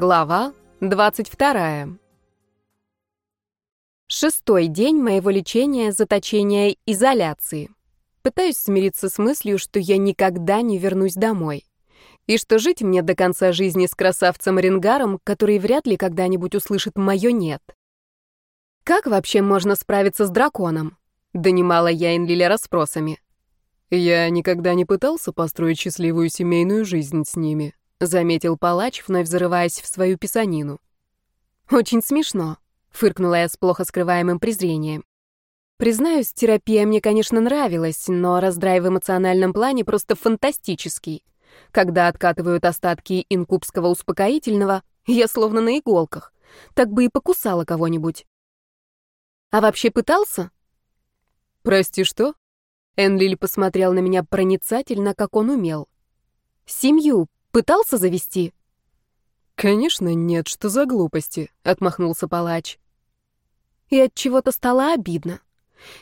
Глава 22. Шестой день моего лечения, заточения, изоляции. Пытаюсь смириться с мыслью, что я никогда не вернусь домой. И что жить мне до конца жизни с красавцем Ренгаром, который вряд ли когда-нибудь услышит мое «нет». Как вообще можно справиться с драконом? Донимала я Энлиля расспросами. Я никогда не пытался построить счастливую семейную жизнь с ними, заметил палач, вновь взрываясь в свою писанину. Очень смешно, фыркнула я с плохо скрываемым презрением. Признаюсь, терапия мне, конечно, нравилась, но раздрай в эмоциональном плане просто фантастический. Когда откатывают остатки инкубского успокоительного, я словно на иголках. Так бы и покусала кого-нибудь. А вообще пытался? Прости, что? Энлиль посмотрел на меня проницательно, как он умел. Семью Пытался завести?» «Конечно нет, что за глупости», — отмахнулся палач. И от чего-то стало обидно.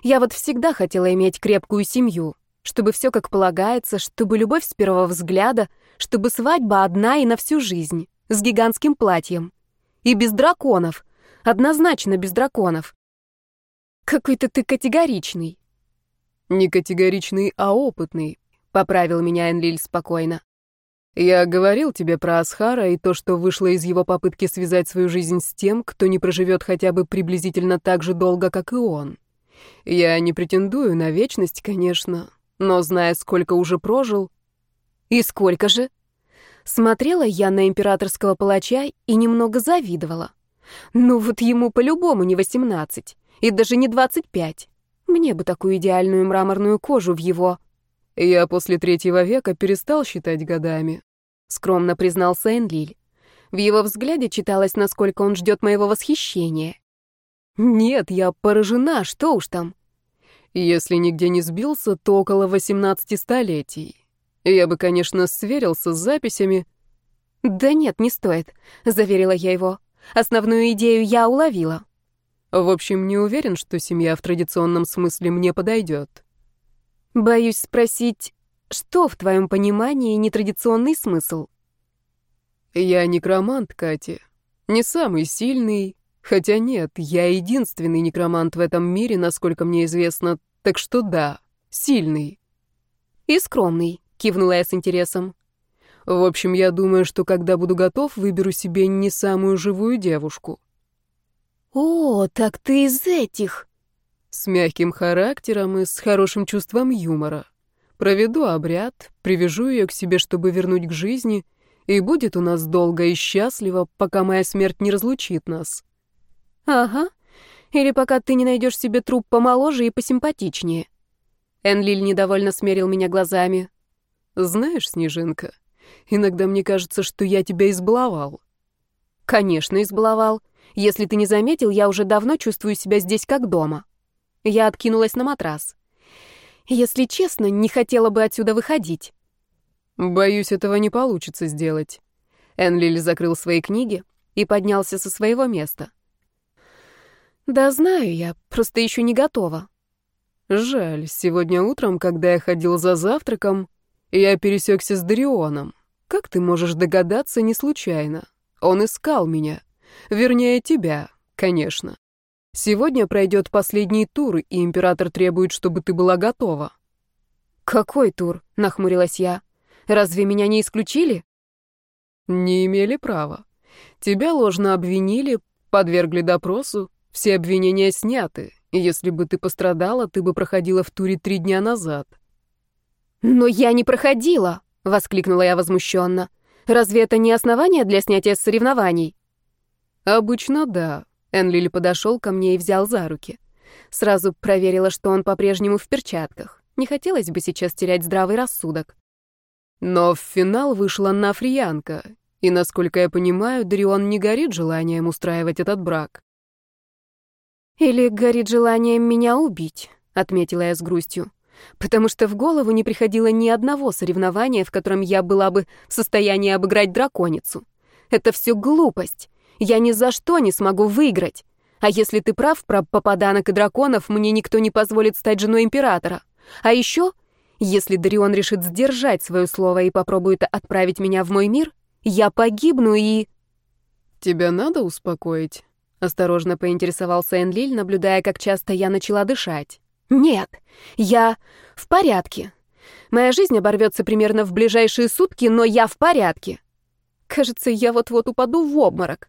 Я вот всегда хотела иметь крепкую семью, чтобы все как полагается, чтобы любовь с первого взгляда, чтобы свадьба одна и на всю жизнь, с гигантским платьем. И без драконов. Однозначно без драконов. Какой-то ты категоричный. Не категоричный, а опытный, поправил меня Энлиль спокойно. Я говорил тебе про Асхара и то, что вышло из его попытки связать свою жизнь с тем, кто не проживет хотя бы приблизительно так же долго, как и он. Я не претендую на вечность, конечно, но зная, сколько уже прожил... И сколько же? Смотрела я на императорского палача и немного завидовала. Ну вот ему по-любому не 18, и даже не 25. Мне бы такую идеальную мраморную кожу в его... Я после третьего века перестал считать годами, скромно признался Энлиль. В его взгляде читалось, насколько он ждет моего восхищения. Нет, я поражена, что уж там. Если нигде не сбился, то около 18 столетий. Я бы, конечно, сверился с записями. Да нет, не стоит, заверила я его. Основную идею я уловила. В общем, не уверен, что семья в традиционном смысле мне подойдет. Боюсь спросить, что в твоем понимании нетрадиционный смысл? Я некромант, Катя. Не самый сильный, хотя нет, я единственный некромант в этом мире, насколько мне известно, так что да, сильный. И скромный, кивнула я с интересом. В общем, я думаю, что когда буду готов, выберу себе не самую живую девушку. О, так ты из этих. С мягким характером и с хорошим чувством юмора. Проведу обряд, привяжу ее к себе, чтобы вернуть к жизни, и будет у нас долго и счастливо, пока моя смерть не разлучит нас. Ага. Или пока ты не найдешь себе труп помоложе и посимпатичнее. Энлиль недовольно смерил меня глазами. Знаешь, Снежинка, иногда мне кажется, что я тебя избаловал. Конечно, избаловал. Если ты не заметил, я уже давно чувствую себя здесь как дома. Я откинулась на матрас. Если честно, не хотела бы отсюда выходить. Боюсь, этого не получится сделать. Энлиль закрыл свои книги и поднялся со своего места. Да знаю я, просто еще не готова. Жаль, сегодня утром, когда я ходил за завтраком, я пересекся с Дарионом. Как ты можешь догадаться, не случайно. Он искал меня. Вернее, тебя, конечно. Сегодня пройдет последний тур, и император требует, чтобы ты была готова. Какой тур? нахмурилась я. Разве меня не исключили? Не имели права. Тебя ложно обвинили, подвергли допросу, все обвинения сняты. И если бы ты пострадала, ты бы проходила в туре три дня назад. Но я не проходила, воскликнула я возмущенно. Разве это не основание для снятия с соревнований? Обычно да, Энлиль подошел ко мне и взял за руки. Сразу проверила, что он по-прежнему в перчатках. Не хотелось бы сейчас терять здравый рассудок. Но в финал вышла Нафриянка, и, насколько я понимаю, Дарион не горит желанием устраивать этот брак. «Или горит желанием меня убить», — отметила я с грустью, потому что в голову не приходило ни одного соревнования, в котором я была бы в состоянии обыграть драконицу. Это все глупость. Я ни за что не смогу выиграть. А если ты прав про попаданок и драконов, мне никто не позволит стать женой императора. А еще, если Дарион решит сдержать свое слово и попробует отправить меня в мой мир, я погибну и... «Тебя надо успокоить?» — осторожно поинтересовался Энлиль, наблюдая, как часто я начала дышать. «Нет, я в порядке. Моя жизнь оборвется примерно в ближайшие сутки, но я в порядке. Кажется, я вот-вот упаду в обморок.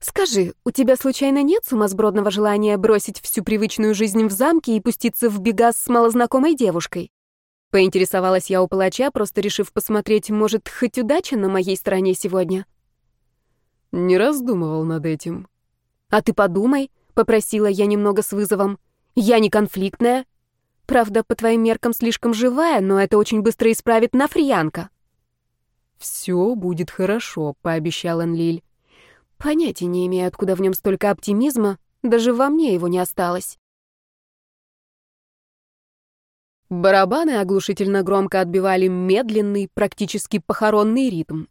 Скажи, у тебя случайно нет сумасбродного желания бросить всю привычную жизнь в замке и пуститься в бега с малознакомой девушкой? Поинтересовалась я у палача, просто решив посмотреть, может, хоть удача на моей стороне сегодня. Не раздумывал над этим. А ты подумай, попросила я немного с вызовом. Я не конфликтная. Правда, по твоим меркам слишком живая, но это очень быстро исправит Нафриянка. «Все будет хорошо», — пообещал Энлиль. Понятия не имею, откуда в нем столько оптимизма, даже во мне его не осталось. Барабаны оглушительно громко отбивали медленный, практически похоронный ритм.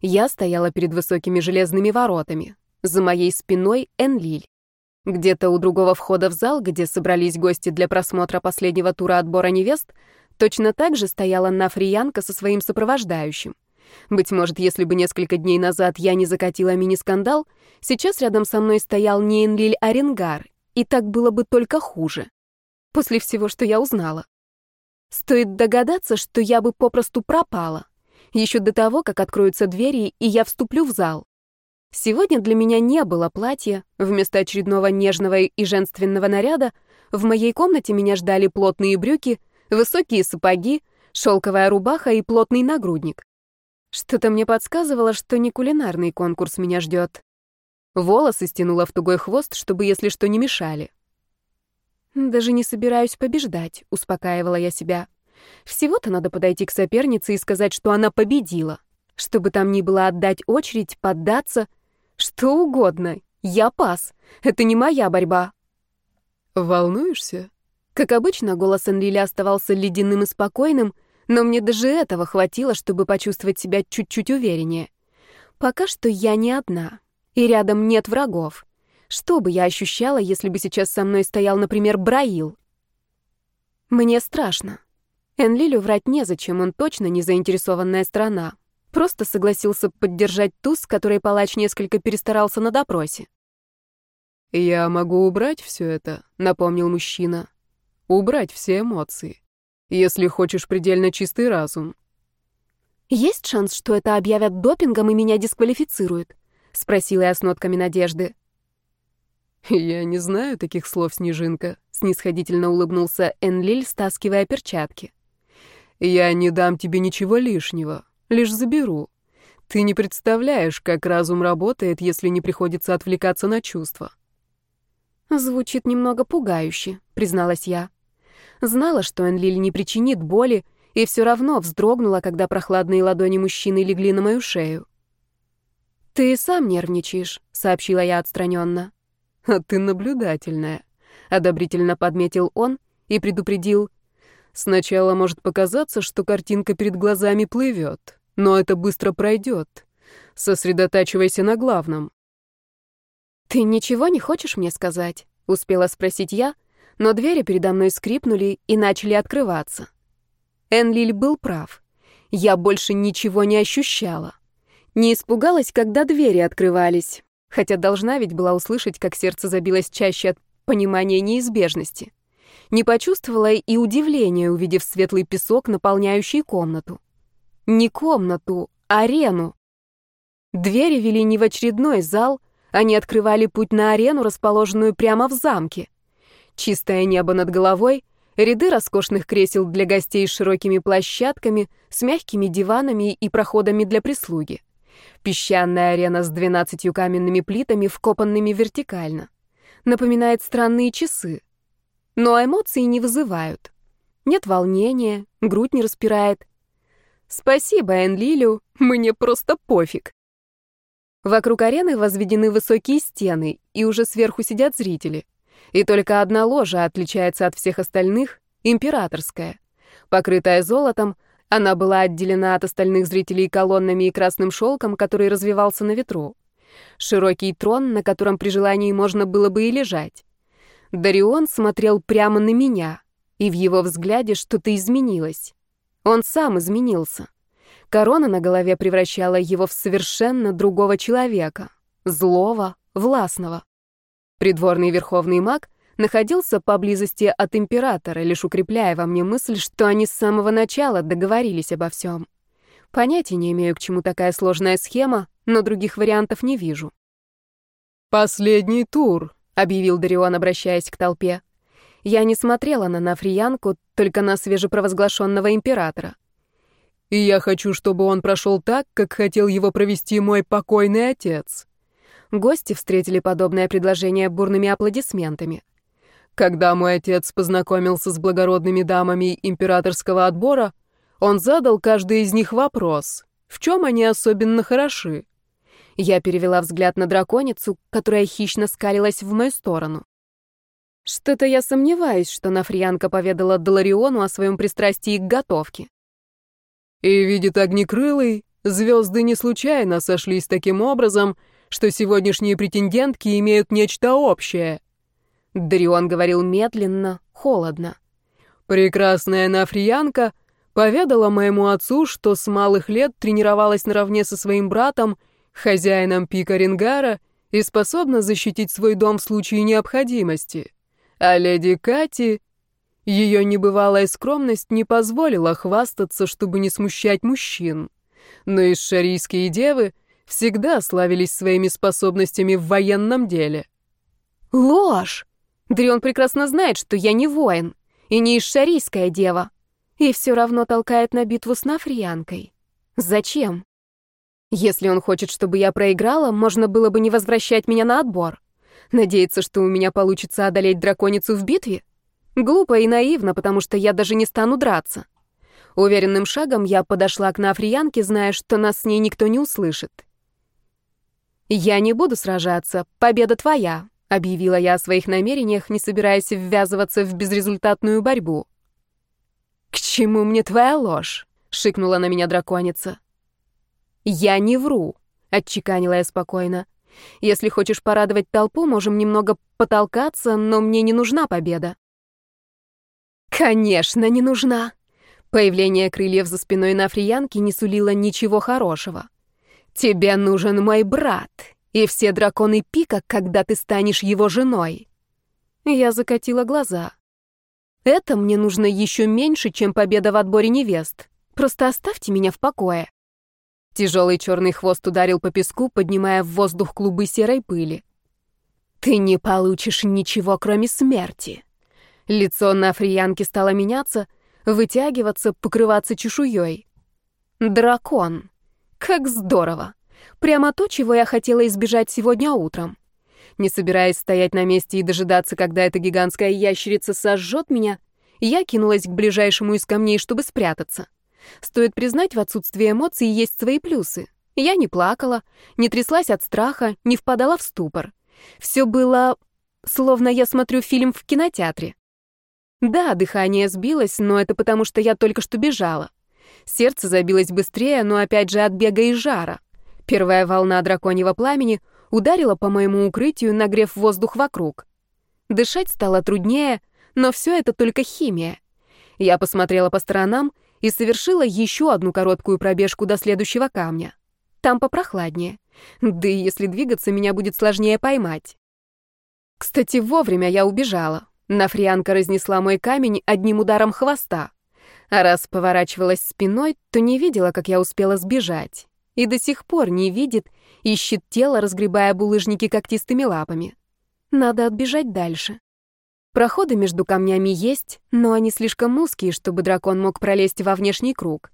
Я стояла перед высокими железными воротами. За моей спиной Энлиль. Где-то у другого входа в зал, где собрались гости для просмотра последнего тура отбора невест, точно так же стояла Нафриянка со своим сопровождающим. Быть может, если бы несколько дней назад я не закатила мини-скандал, сейчас рядом со мной стоял не Энлиль Оренгар, и так было бы только хуже. После всего, что я узнала. Стоит догадаться, что я бы попросту пропала. Еще до того, как откроются двери, и я вступлю в зал. Сегодня для меня не было платья. Вместо очередного нежного и женственного наряда в моей комнате меня ждали плотные брюки, высокие сапоги, шелковая рубаха и плотный нагрудник. Что-то мне подсказывало, что не кулинарный конкурс меня ждет. Волосы стянула в тугой хвост, чтобы, если что, не мешали. «Даже не собираюсь побеждать», — успокаивала я себя. «Всего-то надо подойти к сопернице и сказать, что она победила. Чтобы там ни было отдать очередь, поддаться. Что угодно. Я пас. Это не моя борьба». «Волнуешься?» Как обычно, голос Энлиля оставался ледяным и спокойным, но мне даже этого хватило, чтобы почувствовать себя чуть-чуть увереннее. Пока что я не одна, и рядом нет врагов. Что бы я ощущала, если бы сейчас со мной стоял, например, Браил? Мне страшно. Энлилю врать незачем, он точно не заинтересованная страна. Просто согласился поддержать ту, с которой палач несколько перестарался на допросе. «Я могу убрать все это», — напомнил мужчина. «Убрать все эмоции если хочешь предельно чистый разум. «Есть шанс, что это объявят допингом и меня дисквалифицируют?» — спросила я с нотками надежды. «Я не знаю таких слов, Снежинка», — снисходительно улыбнулся Энлиль, стаскивая перчатки. «Я не дам тебе ничего лишнего, лишь заберу. Ты не представляешь, как разум работает, если не приходится отвлекаться на чувства». «Звучит немного пугающе», — призналась я. Знала, что Энлиль не причинит боли, и все равно вздрогнула, когда прохладные ладони мужчины легли на мою шею. «Ты сам нервничаешь», — сообщила я отстраненно. «А ты наблюдательная», — одобрительно подметил он и предупредил. «Сначала может показаться, что картинка перед глазами плывет, но это быстро пройдет. Сосредотачивайся на главном». «Ты ничего не хочешь мне сказать?» — успела спросить я, но двери передо мной скрипнули и начали открываться. Энлиль был прав. Я больше ничего не ощущала. Не испугалась, когда двери открывались, хотя должна ведь была услышать, как сердце забилось чаще от понимания неизбежности. Не почувствовала и удивления, увидев светлый песок, наполняющий комнату. Не комнату, а арену. Двери вели не в очередной зал, они открывали путь на арену, расположенную прямо в замке. Чистое небо над головой, ряды роскошных кресел для гостей с широкими площадками, с мягкими диванами и проходами для прислуги. Песчаная арена с двенадцатью каменными плитами, вкопанными вертикально. Напоминает странные часы. Но эмоции не вызывают. Нет волнения, грудь не распирает. Спасибо, Энлилю, мне просто пофиг. Вокруг арены возведены высокие стены, и уже сверху сидят зрители. И только одна ложа отличается от всех остальных — императорская. Покрытая золотом, она была отделена от остальных зрителей колоннами и красным шелком, который развивался на ветру. Широкий трон, на котором при желании можно было бы и лежать. Дарион смотрел прямо на меня, и в его взгляде что-то изменилось. Он сам изменился. Корона на голове превращала его в совершенно другого человека, злого, властного. Придворный верховный маг находился поблизости от императора, лишь укрепляя во мне мысль, что они с самого начала договорились обо всем. Понятия не имею, к чему такая сложная схема, но других вариантов не вижу. «Последний тур», — объявил Дарион, обращаясь к толпе. Я не смотрела на Нафриянку, только на свежепровозглашенного императора. «И я хочу, чтобы он прошел так, как хотел его провести мой покойный отец». Гости встретили подобное предложение бурными аплодисментами. Когда мой отец познакомился с благородными дамами императорского отбора, он задал каждой из них вопрос, в чем они особенно хороши. Я перевела взгляд на драконицу, которая хищно скалилась в мою сторону. Что-то я сомневаюсь, что Нафриянка поведала Долариону о своем пристрастии к готовке. И видит огнекрылый, звезды не случайно сошлись таким образом, что сегодняшние претендентки имеют нечто общее. Дарион говорил медленно, холодно. Прекрасная Нафриянка поведала моему отцу, что с малых лет тренировалась наравне со своим братом, хозяином пика Рингара, и способна защитить свой дом в случае необходимости. А леди Кати... Ее небывалая скромность не позволила хвастаться, чтобы не смущать мужчин. Но и шарийские девы всегда славились своими способностями в военном деле. Ложь! Дрион прекрасно знает, что я не воин и не ишшарийская дева. И все равно толкает на битву с Нафриянкой. Зачем? Если он хочет, чтобы я проиграла, можно было бы не возвращать меня на отбор. Надеяться, что у меня получится одолеть драконицу в битве? Глупо и наивно, потому что я даже не стану драться. Уверенным шагом я подошла к Нафриянке, зная, что нас с ней никто не услышит. «Я не буду сражаться, победа твоя», — объявила я о своих намерениях, не собираясь ввязываться в безрезультатную борьбу. «К чему мне твоя ложь?» — шикнула на меня драконица. «Я не вру», — отчеканила я спокойно. «Если хочешь порадовать толпу, можем немного потолкаться, но мне не нужна победа». «Конечно, не нужна». Появление крыльев за спиной на фриянке не сулило ничего хорошего. «Тебе нужен мой брат, и все драконы пика, когда ты станешь его женой». Я закатила глаза. «Это мне нужно еще меньше, чем победа в отборе невест. Просто оставьте меня в покое». Тяжелый черный хвост ударил по песку, поднимая в воздух клубы серой пыли. «Ты не получишь ничего, кроме смерти». Лицо на фриянке стало меняться, вытягиваться, покрываться чешуей. «Дракон. Как здорово. Прямо то, чего я хотела избежать сегодня утром». Не собираясь стоять на месте и дожидаться, когда эта гигантская ящерица сожжет меня, я кинулась к ближайшему из камней, чтобы спрятаться. Стоит признать, в отсутствии эмоций есть свои плюсы. Я не плакала, не тряслась от страха, не впадала в ступор. Все было словно я смотрю фильм в кинотеатре. Да, дыхание сбилось, но это потому, что я только что бежала. Сердце забилось быстрее, но опять же от бега и жара. Первая волна драконьего пламени ударила по моему укрытию, нагрев воздух вокруг. Дышать стало труднее, но все это только химия. Я посмотрела по сторонам и совершила еще одну короткую пробежку до следующего камня. Там попрохладнее. Да и если двигаться, меня будет сложнее поймать. Кстати, вовремя я убежала. Нафрианка разнесла мой камень одним ударом хвоста. А раз поворачивалась спиной, то не видела, как я успела сбежать. И до сих пор не видит, ищет тело, разгребая булыжники когтистыми лапами. Надо отбежать дальше. Проходы между камнями есть, но они слишком узкие, чтобы дракон мог пролезть во внешний круг.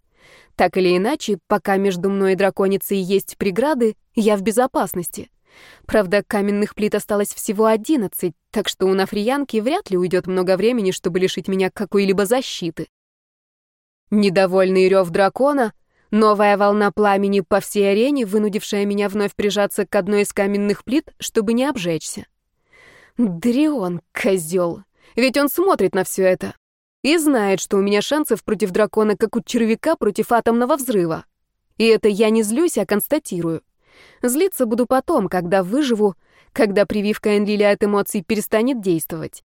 Так или иначе, пока между мной и драконицей есть преграды, я в безопасности. Правда, каменных плит осталось всего одиннадцать, так что у Нафриянки вряд ли уйдет много времени, чтобы лишить меня какой-либо защиты. Недовольный рев дракона, новая волна пламени по всей арене, вынудившая меня вновь прижаться к одной из каменных плит, чтобы не обжечься. Дрион, козел. Ведь он смотрит на все это. И знает, что у меня шансов против дракона, как у червяка против атомного взрыва. И это я не злюсь, а констатирую. Злиться буду потом, когда выживу, когда прививка Энлиля от эмоций перестанет действовать.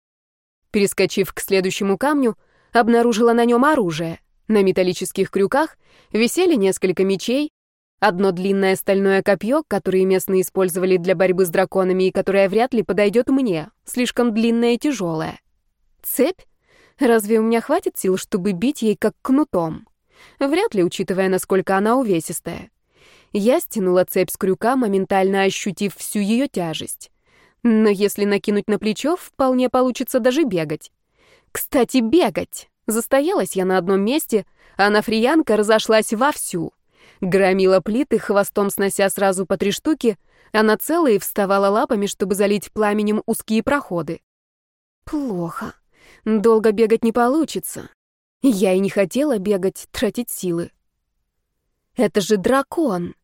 Перескочив к следующему камню, обнаружила на нем оружие. На металлических крюках висели несколько мечей, одно длинное стальное копье, которое местные использовали для борьбы с драконами и которое вряд ли подойдет мне, слишком длинное и тяжелое. Цепь? Разве у меня хватит сил, чтобы бить ей как кнутом? Вряд ли, учитывая, насколько она увесистая. Я стянула цепь с крюка, моментально ощутив всю ее тяжесть. Но если накинуть на плечо, вполне получится даже бегать. Кстати, бегать. Застоялась я на одном месте, а нафриянка разошлась вовсю. Громила плиты, хвостом снося сразу по три штуки, а на целые вставала лапами, чтобы залить пламенем узкие проходы. Плохо. Долго бегать не получится. Я и не хотела бегать, тратить силы. Это же дракон.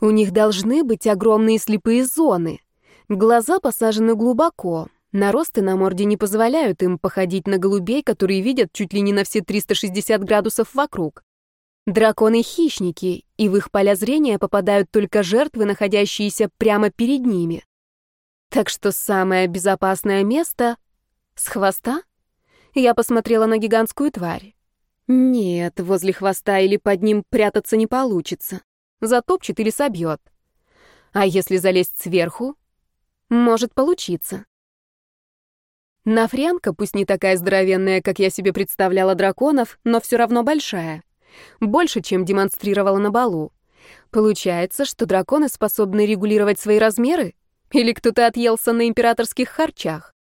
У них должны быть огромные слепые зоны. Глаза посажены глубоко. Наросты на морде не позволяют им походить на голубей, которые видят чуть ли не на все 360 градусов вокруг. Драконы — хищники, и в их поля зрения попадают только жертвы, находящиеся прямо перед ними. Так что самое безопасное место — с хвоста? Я посмотрела на гигантскую тварь. Нет, возле хвоста или под ним прятаться не получится. Затопчет или собьет. А если залезть сверху? Может получиться. Нафрянка, пусть не такая здоровенная, как я себе представляла драконов, но все равно большая. Больше, чем демонстрировала на балу. Получается, что драконы способны регулировать свои размеры? Или кто-то отъелся на императорских харчах?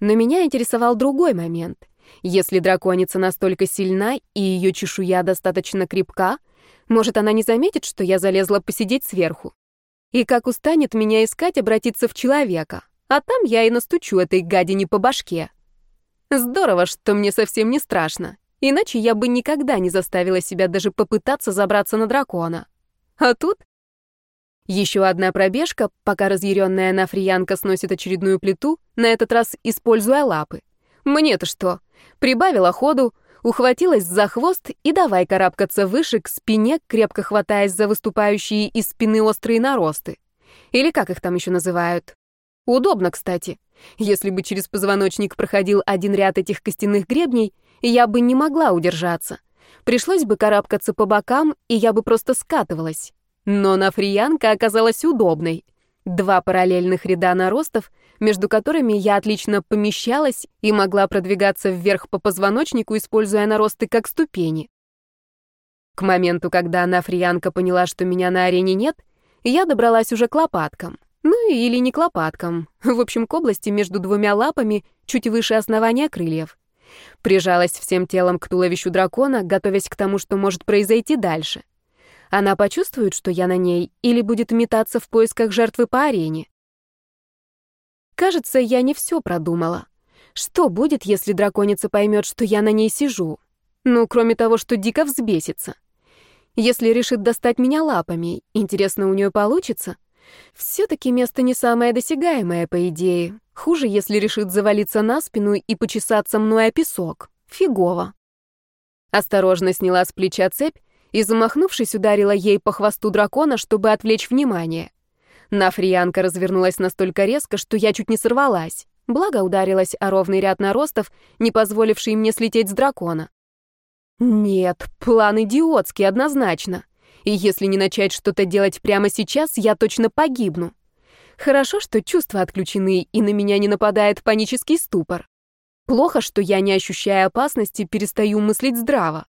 Но меня интересовал другой момент. Если драконица настолько сильна и ее чешуя достаточно крепка, может, она не заметит, что я залезла посидеть сверху. И как устанет меня искать, обратиться в человека. А там я и настучу этой гадине по башке. Здорово, что мне совсем не страшно. Иначе я бы никогда не заставила себя даже попытаться забраться на дракона. А тут еще одна пробежка, пока разъяренная нафриянка сносит очередную плиту, на этот раз используя лапы. Мне-то что? Прибавила ходу, ухватилась за хвост и давай карабкаться выше к спине, крепко хватаясь за выступающие из спины острые наросты. Или как их там еще называют? Удобно, кстати. Если бы через позвоночник проходил один ряд этих костяных гребней, я бы не могла удержаться. Пришлось бы карабкаться по бокам, и я бы просто скатывалась. Но нафриянка оказалась удобной. Два параллельных ряда наростов, между которыми я отлично помещалась и могла продвигаться вверх по позвоночнику, используя наросты как ступени. К моменту, когда нафриянка поняла, что меня на арене нет, я добралась уже к лопаткам. Ну или не к лопаткам. В общем, к области между двумя лапами, чуть выше основания крыльев. Прижалась всем телом к туловищу дракона, готовясь к тому, что может произойти дальше. Она почувствует, что я на ней, или будет метаться в поисках жертвы по арене. Кажется, я не все продумала. Что будет, если драконица поймет, что я на ней сижу? Ну, кроме того, что дико взбесится. Если решит достать меня лапами, интересно, у нее получится? Все-таки место не самое досягаемое, по идее. Хуже, если решит завалиться на спину и почесаться мной о песок. Фигово. Осторожно сняла с плеча цепь и, замахнувшись, ударила ей по хвосту дракона, чтобы отвлечь внимание. Нафриянка развернулась настолько резко, что я чуть не сорвалась. Благо ударилась о ровный ряд наростов, не позволивший мне слететь с дракона. Нет, план идиотский, однозначно. И если не начать что-то делать прямо сейчас, я точно погибну. Хорошо, что чувства отключены, и на меня не нападает панический ступор. Плохо, что я, не ощущая опасности, перестаю мыслить здраво.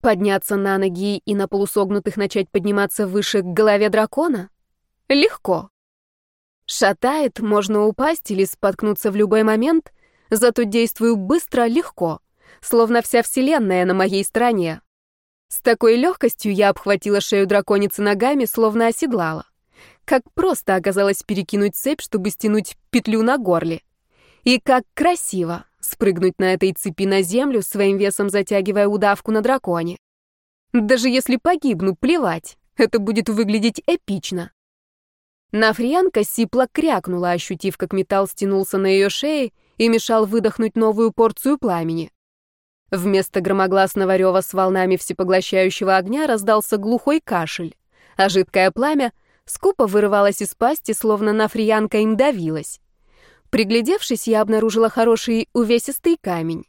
Подняться на ноги и на полусогнутых начать подниматься выше к голове дракона? Легко. Шатает, можно упасть или споткнуться в любой момент, зато действую быстро, легко, словно вся вселенная на моей стороне. С такой легкостью я обхватила шею драконицы ногами, словно оседлала. Как просто оказалось перекинуть цепь, чтобы стянуть петлю на горле. И как красиво спрыгнуть на этой цепи на землю, своим весом затягивая удавку на драконе. Даже если погибну, плевать, это будет выглядеть эпично. Нафриянка сипло крякнула, ощутив, как металл стянулся на ее шее и мешал выдохнуть новую порцию пламени. Вместо громогласного рева с волнами всепоглощающего огня раздался глухой кашель, а жидкое пламя скупо вырывалось из пасти, словно нафриянка им давилась. Приглядевшись, я обнаружила хороший увесистый камень.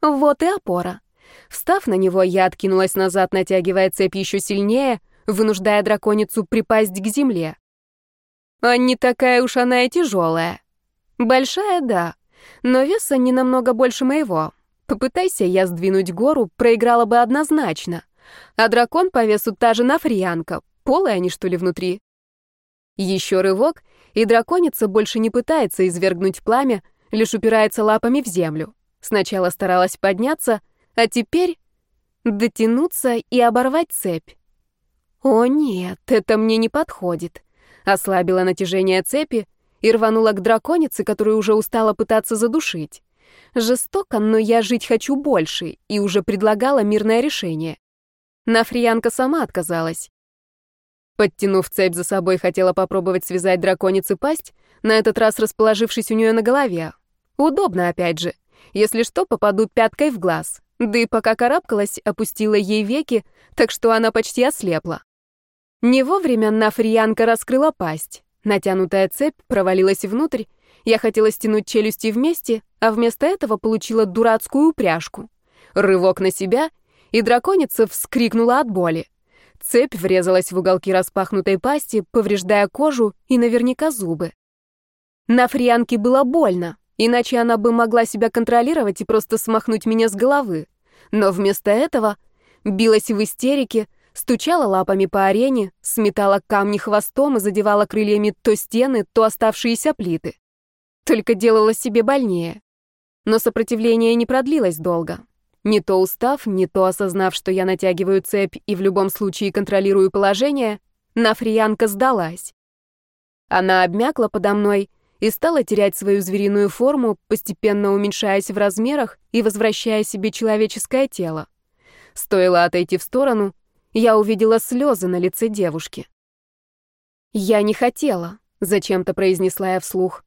Вот и опора. Встав на него, я откинулась назад, натягивая цепь еще сильнее, вынуждая драконицу припасть к земле. А не такая уж она и тяжелая. Большая, да, но веса не намного больше моего. Попытайся я сдвинуть гору, проиграла бы однозначно. А дракон по весу та же нафриянка. Полые они, что ли, внутри? Еще рывок, и драконица больше не пытается извергнуть пламя, лишь упирается лапами в землю. Сначала старалась подняться, а теперь дотянуться и оборвать цепь. О нет, это мне не подходит. Ослабила натяжение цепи и рванула к драконице, которую уже устала пытаться задушить. Жестоко, но я жить хочу больше, и уже предлагала мирное решение. Нафриянка сама отказалась. Подтянув цепь за собой, хотела попробовать связать драконице пасть, на этот раз расположившись у нее на голове. Удобно, опять же. Если что, попаду пяткой в глаз. Да и пока карабкалась, опустила ей веки, так что она почти ослепла. Не вовремя нафриянка раскрыла пасть. Натянутая цепь провалилась внутрь, я хотела стянуть челюсти вместе, а вместо этого получила дурацкую упряжку. Рывок на себя, и драконица вскрикнула от боли. Цепь врезалась в уголки распахнутой пасти, повреждая кожу и наверняка зубы. На фрианке было больно, иначе она бы могла себя контролировать и просто смахнуть меня с головы. Но вместо этого билась в истерике, стучала лапами по арене, сметала камни хвостом и задевала крыльями то стены, то оставшиеся плиты. Только делала себе больнее. Но сопротивление не продлилось долго. Не то устав, не то осознав, что я натягиваю цепь и в любом случае контролирую положение, Нафриянка сдалась. Она обмякла подо мной и стала терять свою звериную форму, постепенно уменьшаясь в размерах и возвращая себе человеческое тело. Стоило отойти в сторону, я увидела слезы на лице девушки. «Я не хотела», — зачем-то произнесла я вслух.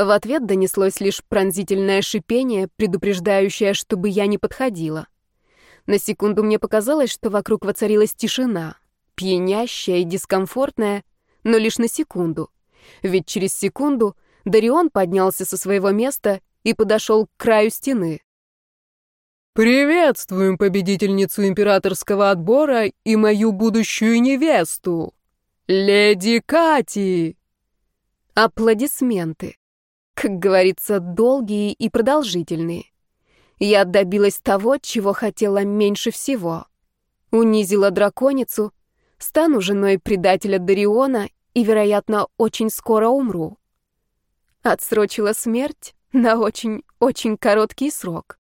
В ответ донеслось лишь пронзительное шипение, предупреждающее, чтобы я не подходила. На секунду мне показалось, что вокруг воцарилась тишина, пьянящая и дискомфортная, но лишь на секунду. Ведь через секунду Дарион поднялся со своего места и подошел к краю стены. «Приветствуем победительницу императорского отбора и мою будущую невесту, леди Кати!» Аплодисменты как говорится, долгие и продолжительные. Я добилась того, чего хотела меньше всего. Унизила драконицу, стану женой предателя Дариона и, вероятно, очень скоро умру. Отсрочила смерть на очень-очень короткий срок.